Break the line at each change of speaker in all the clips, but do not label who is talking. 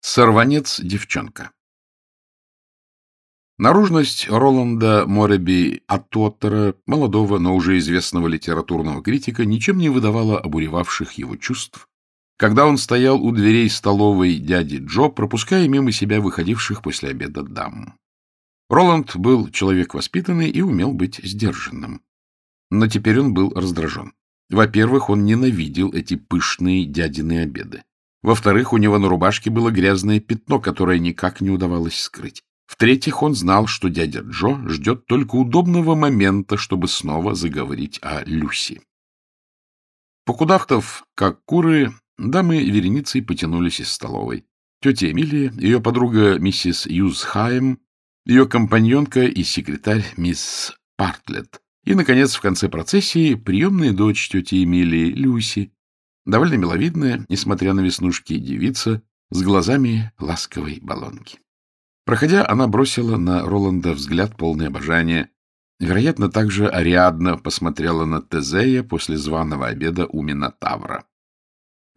Сорванец-девчонка Наружность Роланда Мореби Аттуоттера, молодого, но уже известного литературного критика, ничем не выдавала обуревавших его чувств, когда он стоял у дверей столовой дяди Джо, пропуская мимо себя выходивших после обеда дам. Роланд был человек воспитанный и умел быть сдержанным. Но теперь он был раздражен. Во-первых, он ненавидел эти пышные дядины обеды. Во-вторых, у него на рубашке было грязное пятно, которое никак не удавалось скрыть. В-третьих, он знал, что дядя Джо ждет только удобного момента, чтобы снова заговорить о Люси. Покудахтов, как куры, дамы вереницей потянулись из столовой. Тетя Эмилия, ее подруга миссис Юзхайм, ее компаньонка и секретарь мисс Партлетт, и, наконец, в конце процессии приемная дочь тети Эмилии, Люси, довольно миловидная, несмотря на веснушки, девица с глазами ласковой баллонки. Проходя, она бросила на Роланда взгляд полный обожания. Вероятно, также Ариадна посмотрела на Тезея после званого обеда у Минотавра.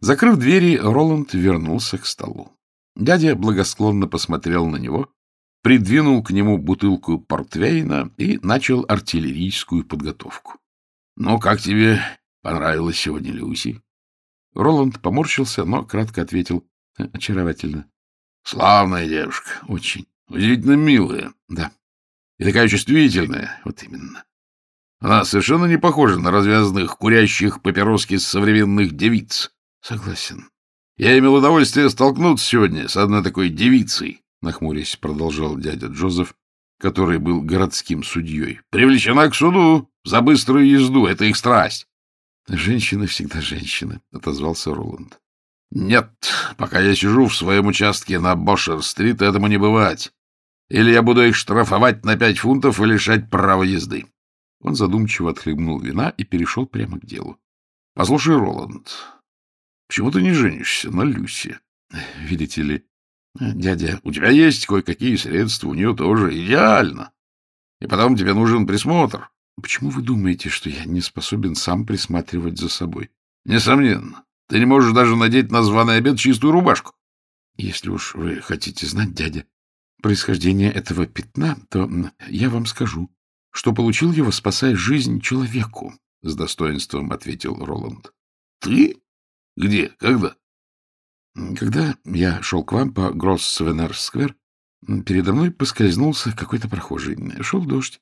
Закрыв двери, Роланд вернулся к столу. Дядя благосклонно посмотрел на него, придвинул к нему бутылку портвейна и начал артиллерийскую подготовку. — Ну, как тебе понравилось сегодня, Люси? Роланд поморщился, но кратко ответил. — Очаровательно. Славная девушка, очень. Удивительно милая, да. И такая чувствительная, вот именно. Она совершенно не похожа на развязанных, курящих папироски современных девиц. Согласен. Я имел удовольствие столкнуться сегодня с одной такой девицей, нахмурясь, продолжал дядя Джозеф, который был городским судьей. Привлечена к суду за быструю езду. Это их страсть. Женщина всегда женщина, отозвался Роланд. Нет, пока я сижу в своем участке на Бошер-стрит, этому не бывать. Или я буду их штрафовать на пять фунтов и лишать права езды. Он задумчиво отхлебнул вина и перешел прямо к делу. — Послушай, Роланд, почему ты не женишься на Люсе? Видите ли, дядя, у тебя есть кое-какие средства, у нее тоже. Идеально. И потом тебе нужен присмотр. Почему вы думаете, что я не способен сам присматривать за собой? Несомненно. Ты не можешь даже надеть на званый обед чистую рубашку. Если уж вы хотите знать, дядя, происхождение этого пятна, то я вам скажу, что получил его, спасая жизнь человеку, — с достоинством ответил Роланд. — Ты? Где? Когда? — Когда я шел к вам по Гроссвеннер-сквер, передо мной поскользнулся какой-то прохожий. Шел дождь.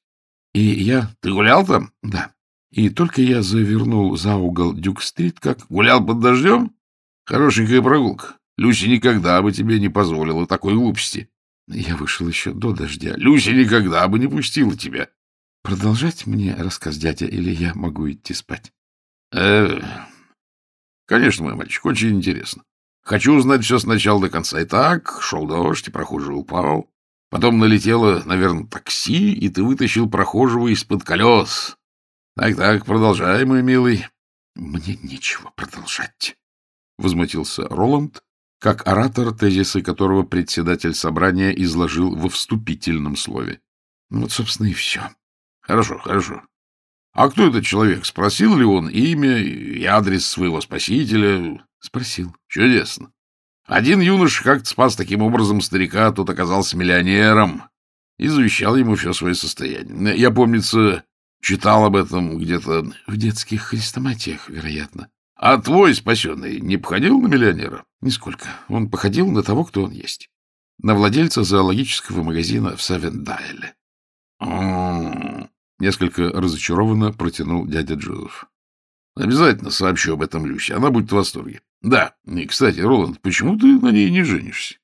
И я... — Ты гулял там? — Да. И только я завернул за угол Дюк-стрит, как... Гулял под дождем? Хорошенькая прогулка. Люси никогда бы тебе не позволила такой глупости. Я вышел еще до дождя. Люси никогда бы не пустила тебя. Продолжать мне рассказ, дядя, или я могу идти спать? Э, конечно, мой мальчик, очень интересно. Хочу узнать все сначала до конца. Итак, шел дождь, и прохожий упал. Потом налетело, наверное, такси, и ты вытащил прохожего из-под колес. Так-так, продолжай, мой милый. — Мне нечего продолжать, — возмутился Роланд, как оратор, тезисы которого председатель собрания изложил во вступительном слове. Ну вот, собственно, и все. — Хорошо, хорошо. А кто этот человек? Спросил ли он имя и адрес своего спасителя? — Спросил. — Чудесно. Один юноша как-то спас таким образом старика, а тот оказался миллионером и завещал ему все свое состояние. Я, помнится, Читал об этом где-то в детских хрестоматиях, вероятно. А твой спасенный не походил на миллионера? Нисколько. Он походил на того, кто он есть. На владельца зоологического магазина в Савендайле. Несколько разочарованно протянул дядя Джозеф. Обязательно сообщу об этом Люсе. Она будет в восторге. Да, и, кстати, Роланд, почему ты на ней не женишься?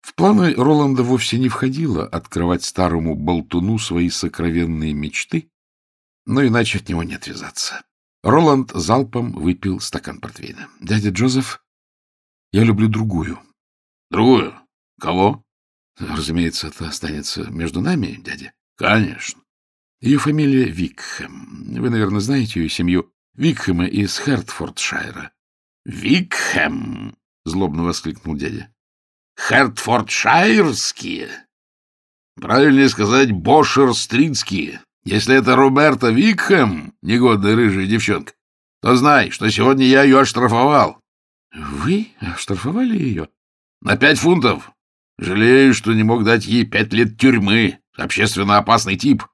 В планы Роланда вовсе не входило открывать старому болтуну свои сокровенные мечты, но иначе от него не отвязаться. Роланд залпом выпил стакан портвейна. — Дядя Джозеф, я люблю другую. — Другую? Кого? — Разумеется, это останется между нами, дядя. — Конечно. Ее фамилия Викхэм. Вы, наверное, знаете ее семью. Викхэма из Хертфордшайра. — Викхэм! — злобно воскликнул дядя. Хертфордшайрские. Правильнее сказать, бошерстритские. Если это Роберта Викхэм, негодная рыжая девчонка, то знай, что сегодня я ее оштрафовал. — Вы оштрафовали ее? На пять фунтов. Жалею, что не мог дать ей пять лет тюрьмы. Общественно опасный тип.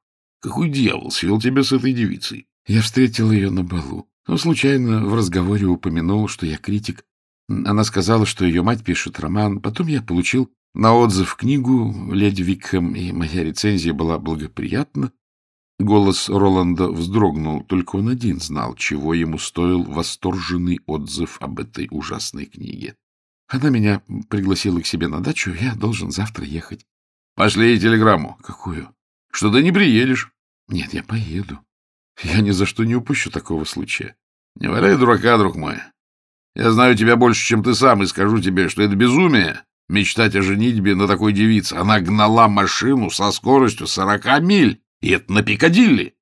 Какой дьявол свел тебя с этой девицей?
Я встретил ее на балу. Но случайно в разговоре упомянул, что я критик. Она сказала, что ее мать пишет роман. Потом я получил на отзыв книгу «Леди Викхэм», и моя рецензия была благоприятна. Голос Роланда вздрогнул, только он один знал, чего ему стоил восторженный отзыв об этой ужасной книге. Она меня пригласила к себе на дачу, я должен завтра ехать.
— Пошли телеграмму.
— Какую?
— Что ты не приедешь.
— Нет, я поеду. Я ни за что не упущу такого случая.
— Не валяй дурака, друг мой. Я знаю тебя больше, чем ты сам, и скажу тебе, что это безумие — мечтать о женитьбе на такой девице. Она гнала машину со скоростью сорока миль, и это на Пикадилли.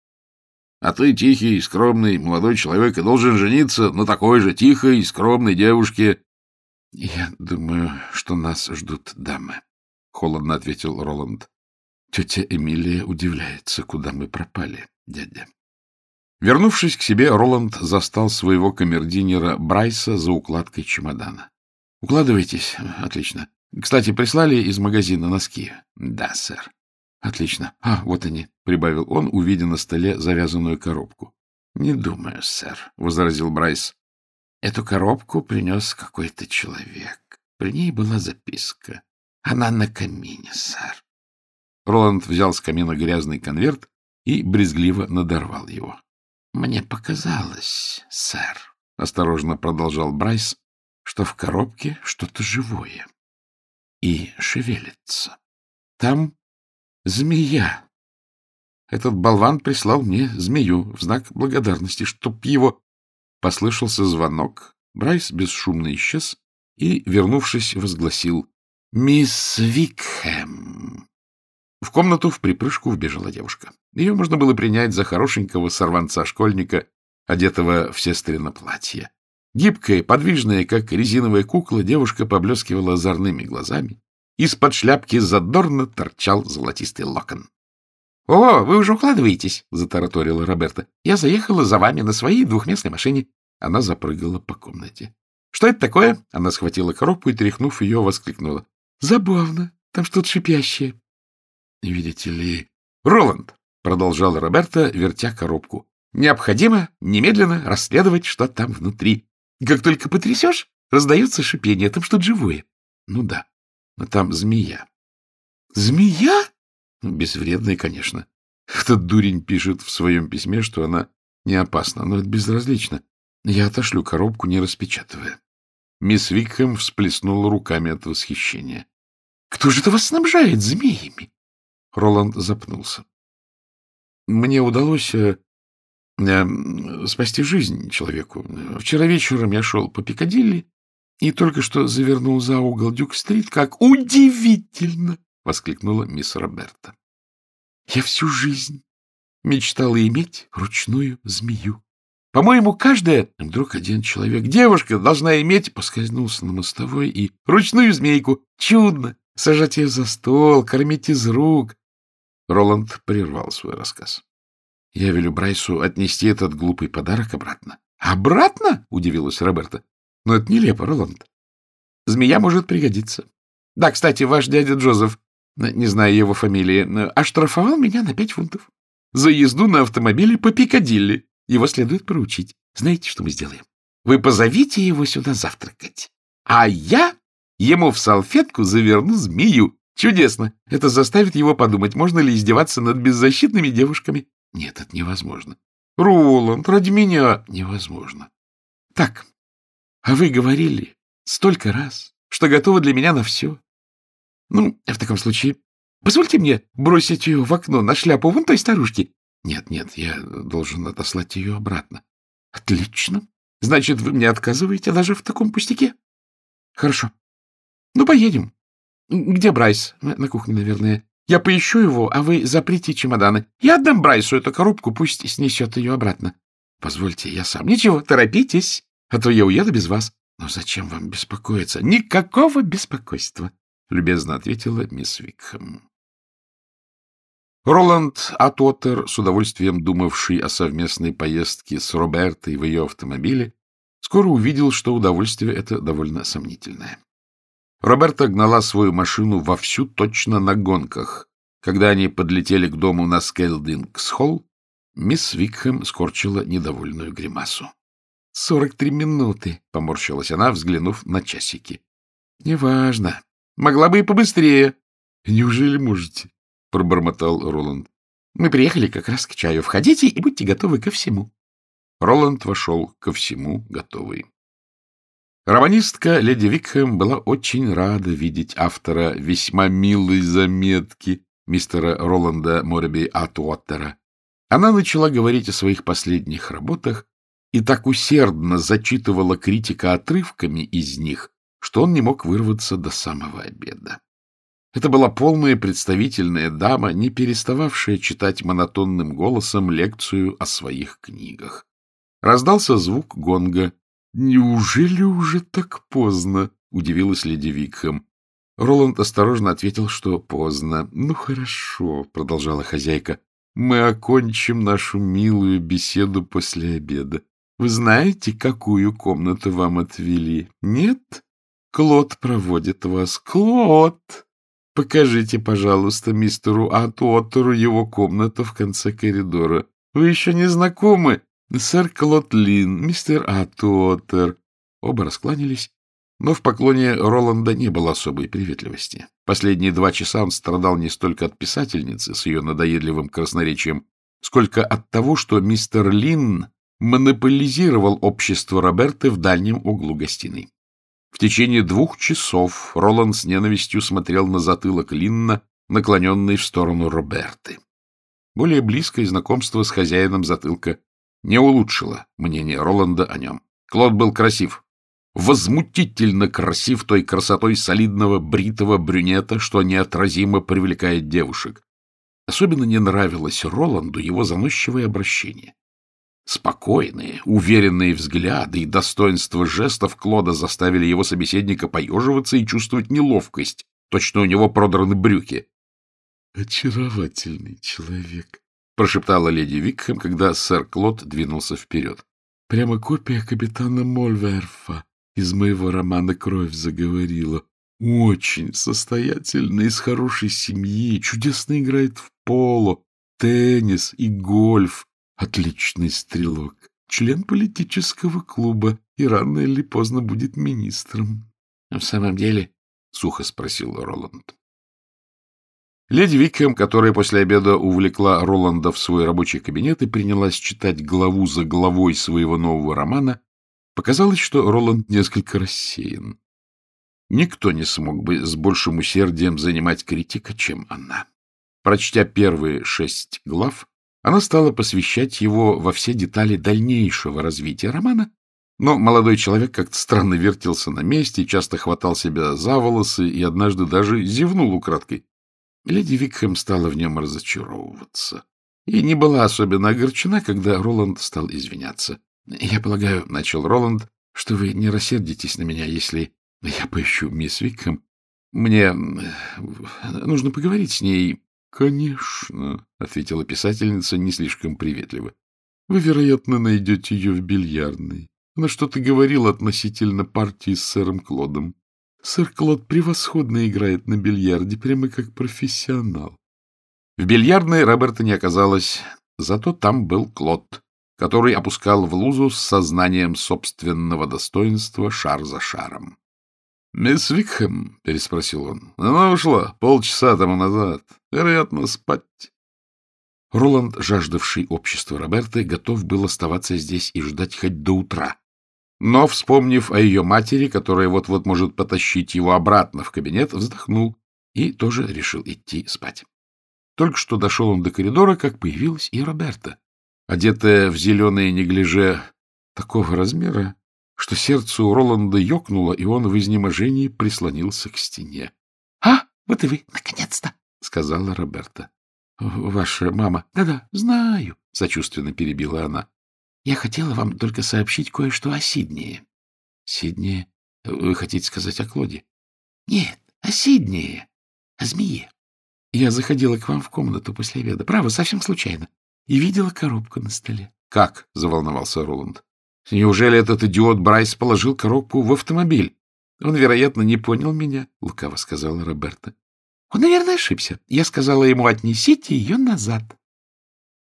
А ты тихий, скромный молодой человек и должен жениться на такой же тихой, скромной девушке.
— Я думаю, что нас ждут дамы, — холодно ответил Роланд. Тетя Эмилия удивляется, куда мы пропали, дядя. Вернувшись к себе, Роланд застал своего камердинера Брайса за укладкой чемодана. — Укладывайтесь. Отлично. Кстати, прислали из магазина носки? — Да, сэр. — Отлично. А, вот они, — прибавил он, увидя на столе завязанную коробку. — Не думаю, сэр, — возразил Брайс. — Эту коробку принес какой-то человек. При ней была записка. Она на камине, сэр. Роланд взял с камина грязный конверт и брезгливо надорвал его. — Мне показалось, сэр, — осторожно продолжал Брайс, — что в коробке что-то живое и шевелится. Там змея. Этот болван прислал мне змею в знак благодарности, чтоб его... Послышался звонок. Брайс бесшумно исчез и, вернувшись, возгласил «Мисс Викхэм». В комнату в припрыжку вбежала девушка. Ее можно было принять за хорошенького сорванца-школьника, одетого в сестрино платье. Гибкая, подвижная, как резиновая кукла, девушка поблескивала озорными глазами. Из-под шляпки задорно торчал золотистый локон. — О, вы уже укладываетесь, — затараторила Роберта. — Я заехала за вами на своей двухместной машине. Она запрыгала по комнате. — Что это такое? Она схватила коробку и, тряхнув ее, воскликнула. — Забавно. Там что-то шипящее. — Видите ли... — Роланд, — продолжал Роберта, вертя коробку, — необходимо немедленно расследовать, что там внутри. Как только потрясешь, раздается шипение, там что-то живое. Ну да, но там змея. — Змея? Ну, безвредная, конечно. Этот дурень пишет в своем письме, что она не опасна, но это безразлично. Я отошлю коробку, не распечатывая. Мисс Викхэм всплеснула руками от восхищения. — Кто же это вас снабжает змеями? Роланд запнулся. Мне удалось э, э, спасти жизнь человеку. Вчера вечером я шел по Пикадилли и только что завернул за угол Дюк-стрит, как удивительно! — воскликнула мисс Роберта. — Я всю жизнь мечтала иметь ручную змею. По-моему, каждая, вдруг один человек, девушка должна иметь, поскользнулся на мостовой, и ручную змейку. Чудно! Сажать ее за стол, кормить из рук, Роланд прервал свой рассказ. — Я велю Брайсу отнести этот глупый подарок обратно. — Обратно? — удивилась Роберта. — Но это нелепо, Роланд. Змея может пригодиться. Да, кстати, ваш дядя Джозеф, не знаю его фамилии, оштрафовал меня на пять фунтов за езду на автомобиле по Пикадилли. Его следует проучить. Знаете, что мы сделаем? Вы позовите его сюда завтракать, а я ему в салфетку заверну змею Чудесно. Это заставит его подумать, можно ли издеваться над беззащитными девушками. Нет, это невозможно. Роланд, ради меня невозможно. Так, а вы говорили столько раз, что готовы для меня на все. Ну, в таком случае, позвольте мне бросить ее в окно на шляпу вон той старушки. Нет, нет, я должен отослать ее обратно. Отлично. Значит, вы мне отказываете даже в таком пустяке? Хорошо. Ну, поедем. Где Брайс? На кухне, наверное. Я поищу его, а вы заприте чемоданы. Я отдам Брайсу эту коробку, пусть снесет ее обратно. Позвольте, я сам. Ничего, торопитесь, а то я уеду без вас. Но зачем вам беспокоиться? Никакого беспокойства, — любезно ответила мисс Викхэм. Роланд Атотер, с удовольствием думавший о совместной поездке с Робертой в ее автомобиле, скоро увидел, что удовольствие это довольно сомнительное.
Роберта гнала свою машину вовсю точно на гонках. Когда они подлетели к дому на Скелдингс-холл, мисс Викхэм скорчила недовольную гримасу. — Сорок три минуты, — поморщилась она, взглянув на часики. — Неважно. Могла бы и побыстрее. — Неужели можете? — пробормотал Роланд. — Мы приехали как раз к чаю. Входите и будьте готовы ко всему. Роланд вошел ко всему готовый. Романистка леди Викхэм была очень рада видеть автора весьма милой заметки мистера Роланда Морби Атуоттера. Она начала говорить о своих последних работах и так усердно зачитывала критика отрывками из них, что он не мог вырваться до самого обеда. Это была полная представительная дама, не перестававшая читать монотонным голосом лекцию о своих книгах. Раздался звук гонга. «Неужели уже так поздно?» — удивилась леди Викхэм. Роланд осторожно ответил, что поздно. «Ну, хорошо», — продолжала хозяйка. «Мы окончим нашу милую беседу после обеда. Вы знаете, какую комнату вам отвели? Нет? Клод проводит вас. Клод! Покажите, пожалуйста, мистеру Атуотеру его комнату в конце коридора. Вы еще не знакомы? Сэр Клод Лин, мистер Атуотер. Оба раскланялись, но в поклоне Роланда не было особой приветливости. Последние два часа он страдал не столько от писательницы с ее надоедливым красноречием, сколько от того, что мистер Лин монополизировал общество Роберты в дальнем углу гостиной. В течение двух часов Роланд с ненавистью смотрел на затылок Линна, наклоненный в сторону Роберты. Более близкое знакомство с хозяином затылка не улучшило мнение Роланда о нем. Клод был красив. Возмутительно красив той красотой солидного бритого брюнета, что неотразимо привлекает девушек. Особенно не нравилось Роланду его заносчивое обращение. Спокойные, уверенные взгляды и достоинство жестов Клода заставили его собеседника поеживаться и чувствовать неловкость. Точно у него продраны брюки. — Очаровательный человек, — прошептала леди Викхэм, когда сэр Клод двинулся вперед. — Прямо копия капитана Мольверфа из моего романа «Кровь заговорила». Очень состоятельный, из хорошей семьи, чудесно играет в поло, теннис и гольф. Отличный стрелок, член политического клуба и рано или поздно будет министром. — В самом деле? — сухо спросил Роланд. Леди Викхэм, которая после обеда увлекла Роланда в свой рабочий кабинет и принялась читать главу за главой своего нового романа, показалось, что Роланд несколько рассеян. Никто не смог бы с большим усердием занимать критика, чем она. Прочтя первые шесть глав, она стала посвящать его во все детали дальнейшего развития романа, но молодой человек как-то странно вертелся на месте, часто хватал себя за волосы и однажды даже зевнул украдкой. Леди Викхэм стала в нем разочаровываться и не была особенно огорчена, когда Роланд стал извиняться. — Я полагаю, — начал Роланд, — что вы не рассердитесь на меня, если я поищу мисс Викхэм. Мне нужно поговорить с ней — Конечно, — ответила писательница не слишком приветливо. — Вы, вероятно, найдете ее в бильярдной. Она что-то говорила относительно партии с сэром Клодом. Сэр Клод превосходно играет на бильярде, прямо как профессионал. В бильярдной Роберта не оказалось, зато там был Клод, который опускал в лузу с сознанием собственного достоинства шар за шаром. — Мисс Викхэм? — переспросил он. — Она ушла полчаса тому назад. Вероятно, спать. Роланд, жаждавший общества Роберты, готов был оставаться здесь и ждать хоть до утра. Но, вспомнив о ее матери, которая вот-вот может потащить его обратно в кабинет, вздохнул и тоже решил идти спать. Только что дошел он до коридора, как появилась и Роберта, одетая в зеленые неглиже такого размера, что сердце у Роланда ёкнуло, и он в изнеможении прислонился к стене. — А, вот и вы, наконец-то! — сказала Роберта. — Ваша мама... Да — Да-да, знаю, — сочувственно перебила она. — Я хотела вам только сообщить кое-что о Сиднее. — Сиднее? Вы хотите сказать о Клоде? — Нет, о Сиднее, о змее. Я заходила к вам в комнату после обеда, право, совсем случайно, и видела коробку на столе. — Как? — заволновался Роланд. Неужели этот идиот Брайс положил коробку в автомобиль?
Он, вероятно, не понял меня, — лукаво сказала Роберта. Он, наверное, ошибся. Я сказала ему, отнесите ее назад.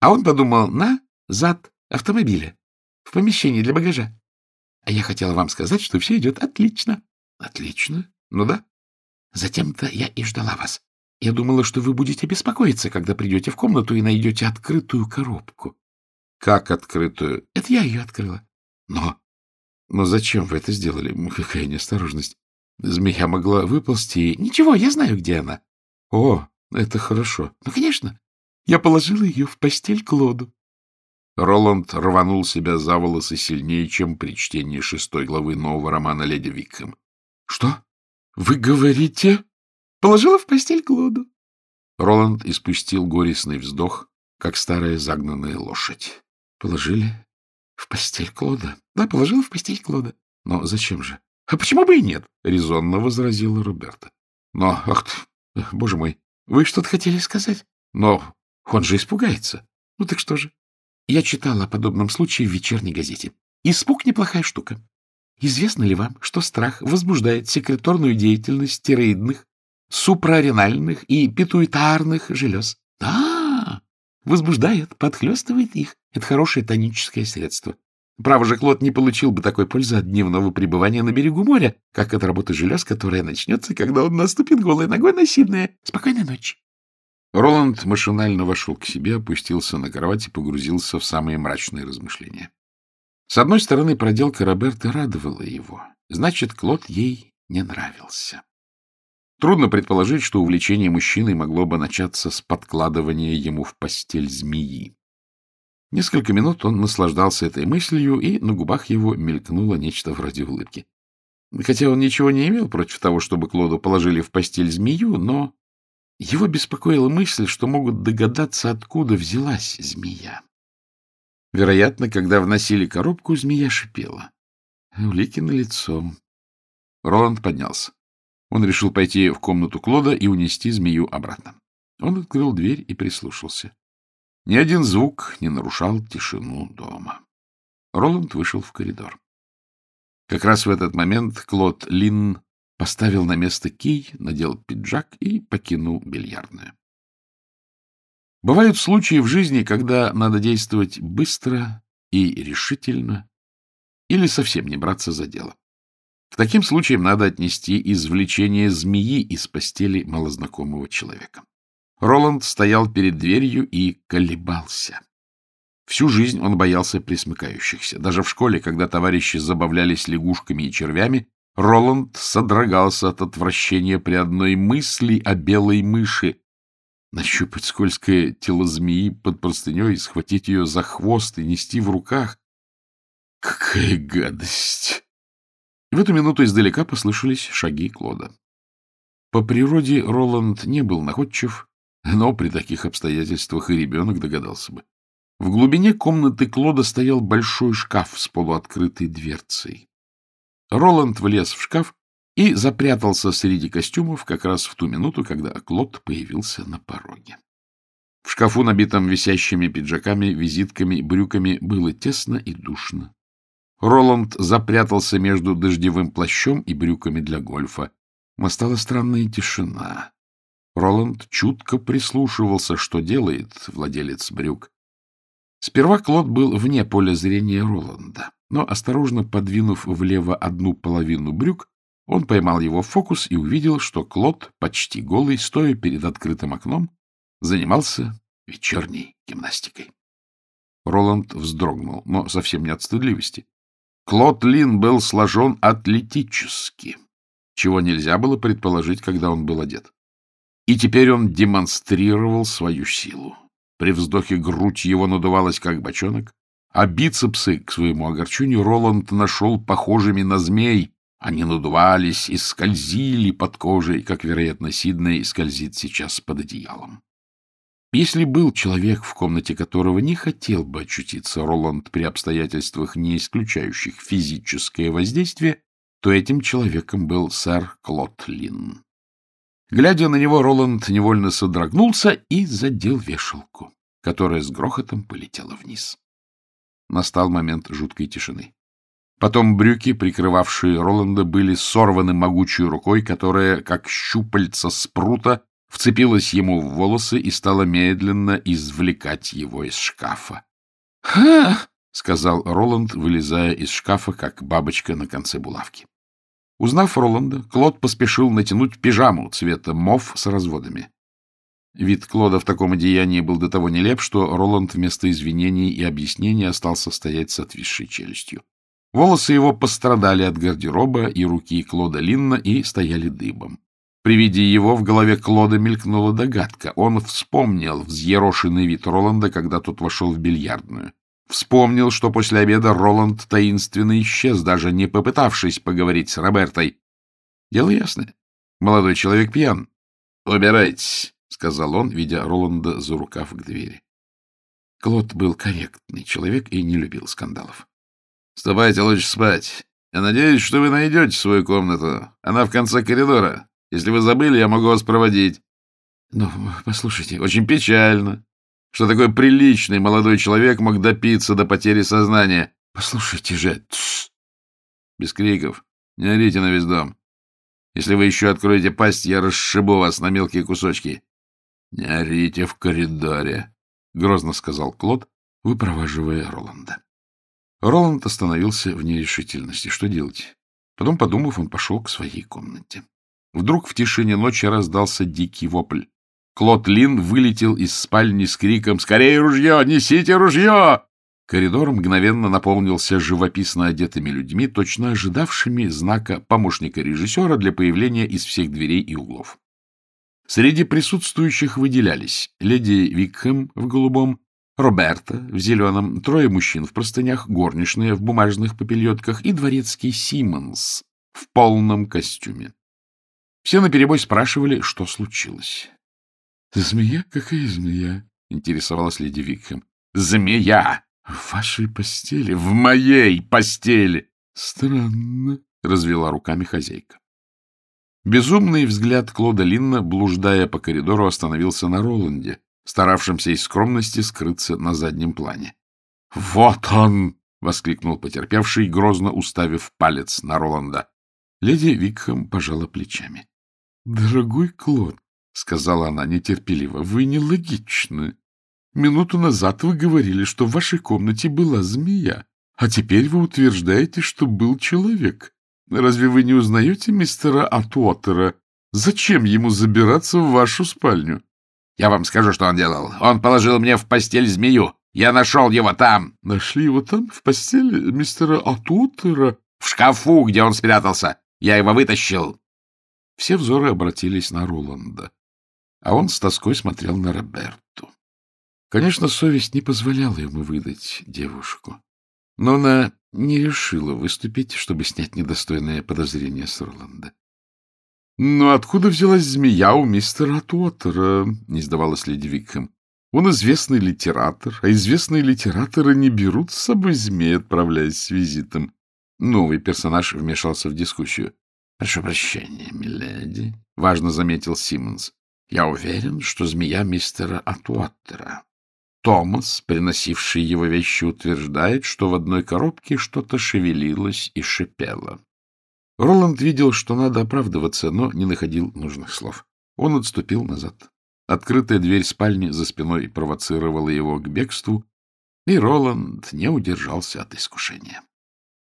А он подумал, на зад автомобиля, в помещении для багажа. А я хотела вам сказать, что все идет отлично. Отлично? Ну да. Затем-то я и ждала вас. Я думала, что вы будете беспокоиться, когда придете в комнату и найдете открытую коробку. Как открытую? Это я ее открыла. Но... Но зачем вы это сделали? Какая неосторожность. Змея могла выползти. Ничего, я знаю, где она. О, это хорошо. Ну, конечно. Я положила ее в постель Клоду. Роланд рванул себя за волосы сильнее, чем при чтении шестой главы нового романа «Леди Викхэм». — Что? Вы говорите? Положила в постель Клоду. Роланд испустил горестный вздох, как старая загнанная лошадь. — Положили в постель Клода? — Да, положила в постель Клода. — Но зачем же? — А почему бы и нет? — резонно возразила Роберта. — Но, ах ты, боже мой, вы что-то хотели сказать? Но он же испугается. Ну так что же? Я читала о подобном случае в вечерней газете. Испуг — неплохая штука. Известно ли вам, что страх возбуждает секреторную деятельность стероидных, супраренальных и питуитарных желез? Да, возбуждает, подхлестывает их. Это хорошее тоническое средство. Право же, Клод не получил бы такой пользы от дневного пребывания на берегу моря, как от работы желез, которая начнется, когда он наступит голой ногой на Сиднея. Спокойной ночи. Роланд машинально вошел к себе, опустился на кровать и погрузился в самые мрачные размышления. С одной стороны, проделка Роберты радовала его. Значит, Клод ей не нравился. Трудно предположить, что увлечение мужчиной могло бы начаться с подкладывания ему в постель змеи. Несколько минут он наслаждался этой мыслью, и на губах его мелькнуло нечто вроде улыбки. Хотя он ничего не имел против того, чтобы Клоду положили в постель змею, но его беспокоила мысль, что могут догадаться, откуда взялась змея. Вероятно, когда вносили коробку, змея шипела. Улики на лицо. Роланд поднялся. Он решил пойти в комнату Клода и унести змею обратно. Он открыл дверь и прислушался. Ни один звук не нарушал тишину дома. Роланд вышел в коридор. Как раз в этот момент Клод Лин поставил на место кий, надел пиджак и покинул бильярдную. Бывают случаи в жизни, когда надо действовать быстро и решительно или совсем не браться за дело. К таким случаям надо отнести извлечение змеи из постели малознакомого человека. Роланд стоял перед дверью и колебался. Всю жизнь он боялся присмыкающихся. Даже в школе, когда товарищи забавлялись лягушками и червями, Роланд содрогался от отвращения при одной мысли о белой мыши. Нащупать скользкое тело змеи под простыней, схватить ее за хвост и нести в руках. Какая гадость! в эту минуту издалека послышались шаги Клода. По природе Роланд не был находчив, но при таких обстоятельствах и ребенок догадался бы. В глубине комнаты Клода стоял большой шкаф с полуоткрытой дверцей. Роланд влез в шкаф и запрятался среди костюмов как раз в ту минуту, когда Клод появился на пороге. В шкафу, набитом висящими пиджаками, визитками, брюками, было тесно и душно. Роланд запрятался между дождевым плащом и брюками для гольфа. Настала странная тишина. Роланд чутко прислушивался, что делает владелец брюк. Сперва Клод был вне поля зрения Роланда, но, осторожно подвинув влево одну половину брюк, он поймал его в фокус и увидел, что Клод, почти голый, стоя перед открытым окном, занимался вечерней гимнастикой. Роланд вздрогнул, но совсем не от стыдливости. Клод Лин был сложен атлетически, чего нельзя было предположить, когда он был одет. И теперь он демонстрировал свою силу. При вздохе грудь его надувалась, как бочонок, а бицепсы, к своему огорчению, Роланд нашел похожими на змей. Они надувались и скользили под кожей, как, вероятно, Сидней скользит сейчас под одеялом. Если был человек, в комнате которого не хотел бы очутиться Роланд при обстоятельствах, не исключающих физическое воздействие, то этим человеком был сэр Клод Лин. Глядя на него, Роланд невольно содрогнулся и задел вешалку, которая с грохотом полетела вниз. Настал момент жуткой тишины.
Потом брюки, прикрывавшие Роланда, были сорваны могучей рукой, которая, как щупальца спрута, вцепилась ему в волосы и стала медленно извлекать его из шкафа. «Ха!» — сказал Роланд, вылезая из шкафа, как бабочка на конце булавки. Узнав Роланда, Клод поспешил натянуть пижаму цвета мов с разводами. Вид Клода в таком одеянии был до того нелеп, что Роланд вместо извинений и объяснений остался стоять с отвисшей челюстью. Волосы его пострадали от гардероба и руки Клода Линна и стояли дыбом. При виде его в голове Клода мелькнула догадка. Он вспомнил взъерошенный вид Роланда, когда тот вошел в бильярдную. Вспомнил, что после обеда Роланд таинственно исчез, даже не попытавшись поговорить с Робертой. Дело ясное. Молодой человек пьян. — Убирайтесь, — сказал он, видя Роланда за рукав к двери. Клод был корректный человек и не любил скандалов. — Ступайте лучше спать. Я надеюсь, что вы найдете свою комнату. Она в конце коридора. Если вы забыли, я могу вас проводить. — Ну, послушайте, очень печально, что такой приличный молодой человек мог допиться до потери сознания. — Послушайте же... Тс! Без криков. Не орите на весь дом. Если вы еще откроете пасть, я расшибу вас на мелкие кусочки. — Не орите в коридоре, — грозно сказал Клод, выпроваживая Роланда. Роланд остановился в нерешительности. Что делать? Потом, подумав, он пошел к своей комнате. Вдруг в тишине ночи раздался дикий вопль. Клод Лин вылетел из спальни с криком «Скорее ружье! Несите ружье!» Коридор мгновенно наполнился живописно одетыми людьми, точно ожидавшими знака помощника режиссера для появления из всех дверей и углов. Среди присутствующих выделялись леди Викхэм в голубом, Роберта в зеленом, трое мужчин в простынях, горничная в бумажных попельотках и дворецкий Симмонс в полном костюме. Все наперебой спрашивали, что случилось. — Змея? Какая змея? — интересовалась леди Викхэм. — Змея! В вашей постели? В моей постели! Странно, — развела руками хозяйка. Безумный взгляд Клода Линна, блуждая по коридору, остановился на Роланде, старавшимся из скромности скрыться на заднем плане. — Вот он! — воскликнул потерпевший, грозно уставив палец на Роланда. Леди Викхэм пожала плечами. — Дорогой Клод, — сказала она нетерпеливо, — вы нелогичны. Минуту назад вы говорили, что в вашей комнате была змея, а теперь вы утверждаете, что был человек. Разве вы не узнаете мистера Атуотера? Зачем ему забираться в вашу спальню? Я вам скажу, что он делал. Он положил мне в постель змею. Я нашел его там. Нашли его там, в постели мистера Атутера? В шкафу, где он спрятался. Я его вытащил. Все взоры обратились на Роланда, а он с тоской смотрел на Роберту. Конечно, совесть не позволяла ему выдать девушку, но она не решила выступить, чтобы снять недостойное подозрение с Роланда. — Но откуда взялась змея у мистера Туоттера? — не сдавалась леди Викхэм. — Он известный литератор, а известные литераторы не берут с собой змей, отправляясь с визитом. Новый персонаж вмешался в дискуссию. — Прошу прощения, миледи, — важно заметил Симмонс. — Я уверен, что змея мистера Атуаттера. Томас, приносивший его вещи, утверждает, что в одной коробке что-то шевелилось и шипело. Роланд видел, что надо оправдываться, но не находил нужных слов. Он отступил назад. Открытая дверь спальни за спиной провоцировала его к бегству, и Роланд не удержался от искушения.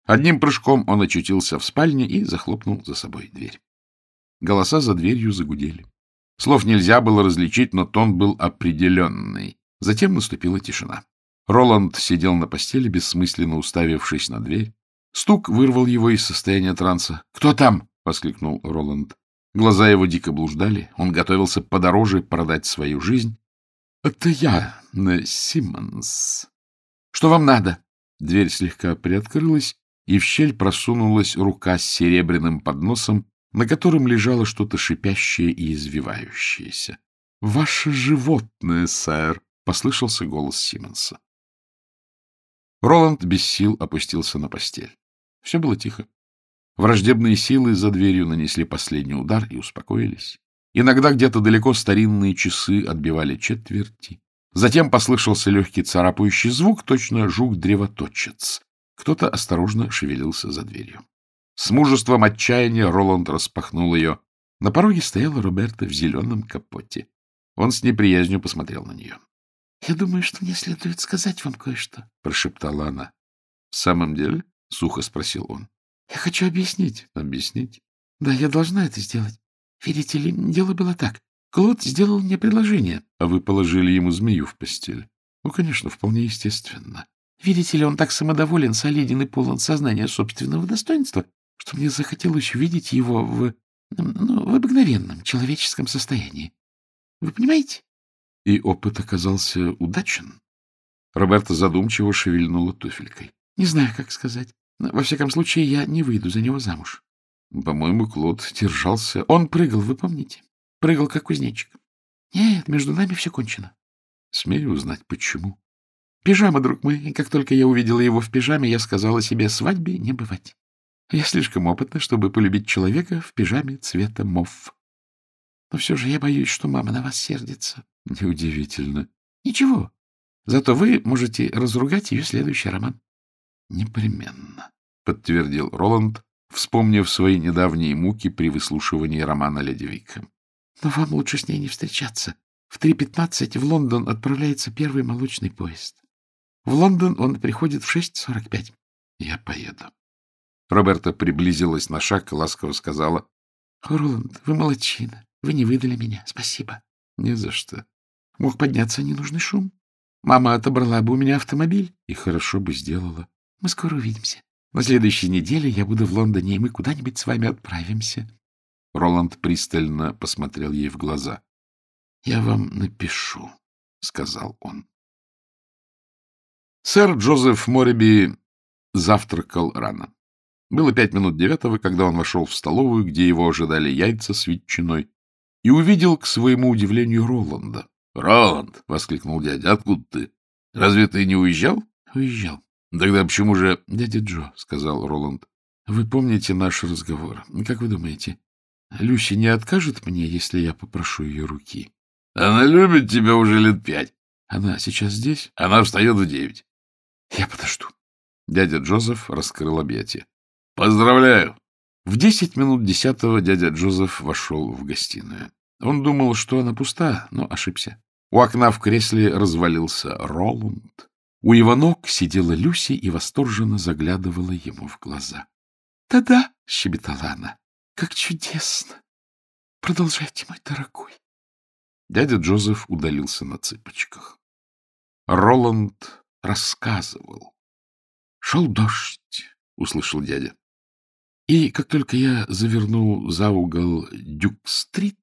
Одним прыжком он очутился в спальне и захлопнул за собой дверь. Голоса за дверью загудели. Слов нельзя было различить, но тон был определенный. Затем наступила тишина. Роланд сидел на постели, бессмысленно уставившись на дверь. Стук вырвал его из состояния транса. «Кто там?» — воскликнул Роланд. Глаза его дико блуждали. Он готовился подороже продать свою жизнь. — Это я, Симмонс. — Что вам надо? Дверь слегка приоткрылась, и в щель просунулась рука с серебряным подносом, на котором лежало что-то шипящее и извивающееся. — Ваше животное, сэр! — послышался голос Симмонса. Роланд без сил опустился на постель. Все было тихо. Враждебные силы за дверью нанесли последний удар и успокоились. Иногда где-то далеко старинные часы отбивали четверти. Затем послышался легкий царапающий звук, точно жук-древоточец. Кто-то осторожно шевелился за дверью. С мужеством отчаяния Роланд распахнул ее. На пороге стояла Роберта в зеленом капоте. Он с неприязнью посмотрел на нее. — Я думаю, что мне следует сказать вам кое-что, — прошептала она. — В самом деле? — сухо спросил он. — Я хочу объяснить. — Объяснить? — Да, я должна это сделать. Видите ли, дело было так. Клод сделал мне предложение. — А вы положили ему змею в постель? — Ну, конечно, вполне естественно. Видите ли, он так самодоволен, солиден и полон сознания собственного достоинства, что мне захотелось увидеть его в, ну, в обыкновенном человеческом состоянии. Вы понимаете? И опыт оказался удачен. Роберта задумчиво шевельнула туфелькой. — Не знаю, как сказать. Но, во всяком случае, я не выйду за него замуж. По-моему, Клод держался... Он прыгал, вы помните? Прыгал, как кузнечик. Нет, между нами все кончено. Смею узнать, почему. Пижама, друг мой. И как только я увидела его в пижаме, я сказала себе, свадьбе не бывать. Я слишком опытна, чтобы полюбить человека в пижаме цвета мов. Но все же я боюсь, что мама на вас сердится. Неудивительно. Ничего. Зато вы можете разругать ее следующий роман. Непременно, подтвердил Роланд, вспомнив свои недавние муки при выслушивании романа Леди Викхэм. Но вам лучше с ней не встречаться. В 3.15 в Лондон отправляется первый молочный поезд. В Лондон он приходит в 6.45. Я поеду. Роберта приблизилась на шаг и ласково сказала. — Роланд, вы молодчина. Вы не выдали меня. Спасибо. — Не за что. Мог подняться ненужный шум. Мама отобрала бы у меня автомобиль. И хорошо бы сделала. Мы скоро увидимся. На следующей неделе я буду в Лондоне, и мы куда-нибудь с вами отправимся. Роланд пристально посмотрел ей в глаза. — Я вам напишу, — сказал он. Сэр Джозеф Мореби завтракал рано. Было пять минут девятого, когда он вошел в столовую, где его ожидали яйца с ветчиной, и увидел, к своему удивлению, Роланда. — Роланд! — воскликнул дядя. — Откуда ты? Разве ты не уезжал? — Уезжал. — Тогда почему же... — Дядя Джо, — сказал Роланд, — вы помните наш разговор? Как вы думаете, Люси не откажет мне, если я попрошу ее руки? — Она любит тебя уже лет пять. — Она сейчас здесь? — Она встает в девять. — Я подожду. Дядя Джозеф раскрыл объятия. Поздравляю! В десять минут десятого дядя Джозеф вошел в гостиную. Он думал, что она пуста, но ошибся. У окна в кресле развалился Роланд. У его ног сидела Люси и восторженно заглядывала ему в глаза. «Да — Да-да, — щебетала она, — как чудесно! Продолжайте, мой дорогой. Дядя Джозеф удалился на цыпочках. Роланд рассказывал. — Шел дождь, — услышал дядя. И как только я завернул за угол Дюк-стрит,